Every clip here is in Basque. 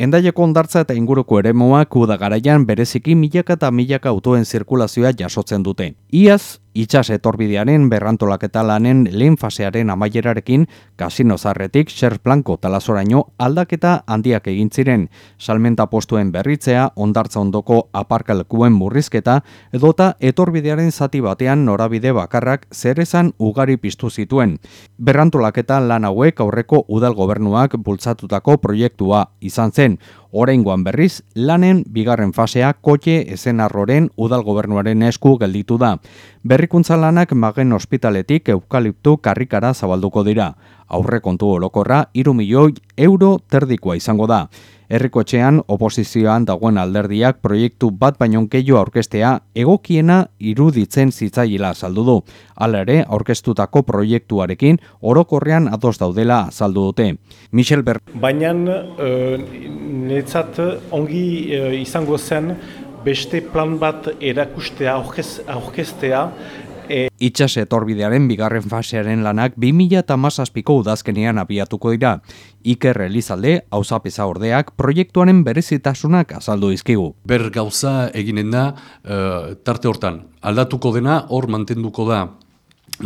Endaieko ondartza eta inguruko eremuak uda garaian bereziki milaka eta milaka autoen zirkulazioa jasotzen dute. Iaz, itxas etorbidearen berrantolaketa lanen lehen fasearen amaierarekin kasino zarretik xerf blanko talazoraino aldaketa handiak egin ziren, salmenta postuen berritzea, ondartza ondoko aparkalkuen murrizketa, edota etorbidearen zati batean norabide bakarrak zer esan ugari piztu zituen. Berrantolaketa lan hauek aurreko udal gobernuak bultzatutako proiektua izan zen, Oraingoan berriz, lanen bigarren fasea kotxe ezenarroren udal gobernuaren esku gelditu da. Berrikuntza lanak magen ospitaletik eukaliptu karrikara zabalduko dira. Aurre kontu olokorra, iru milioi euro terdikoa izango da. Herrikotxean oposizioan dagoen alderdiak proiektu bat baino keio aurkestea egokiena iruditzen zitzaila saldu du. Hala ere, aurkeztutako proiektuarekin orokorrean ados daudela saldu dute. Michel Ber Baina uh, netzat ongi uh, izango zen beste plan bat erakustea, aurkestea, E... Itxas etorbidearen bigarren fasearen lanak 2000 eta mazazpiko udazkenean abiatuko dira. Iker Elizalde, hausapesa ordeak, proiektuaren berezitasunak azaldu izkigu. Ber gauza eginen da, uh, tarte hortan, aldatuko dena, hor mantenduko da,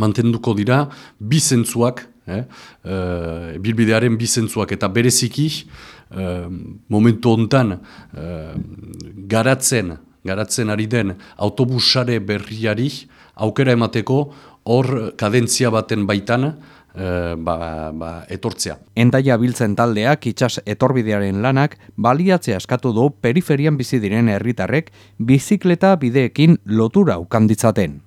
mantenduko dira, bizentzuak, eh? uh, bilbidearen bizentzuak, eta bereziki, uh, momentu hontan, uh, garatzen, garatzen ari den autobusare berriari aukera emateko hor kadentzia baten baitan e, ba, ba, etortzea. Endaia biltzen taldeak itxas etorbidearen lanak baliatzea eskatu du periferian bizi diren herritarrek bizikleta bideekin lotura ukanditzaten.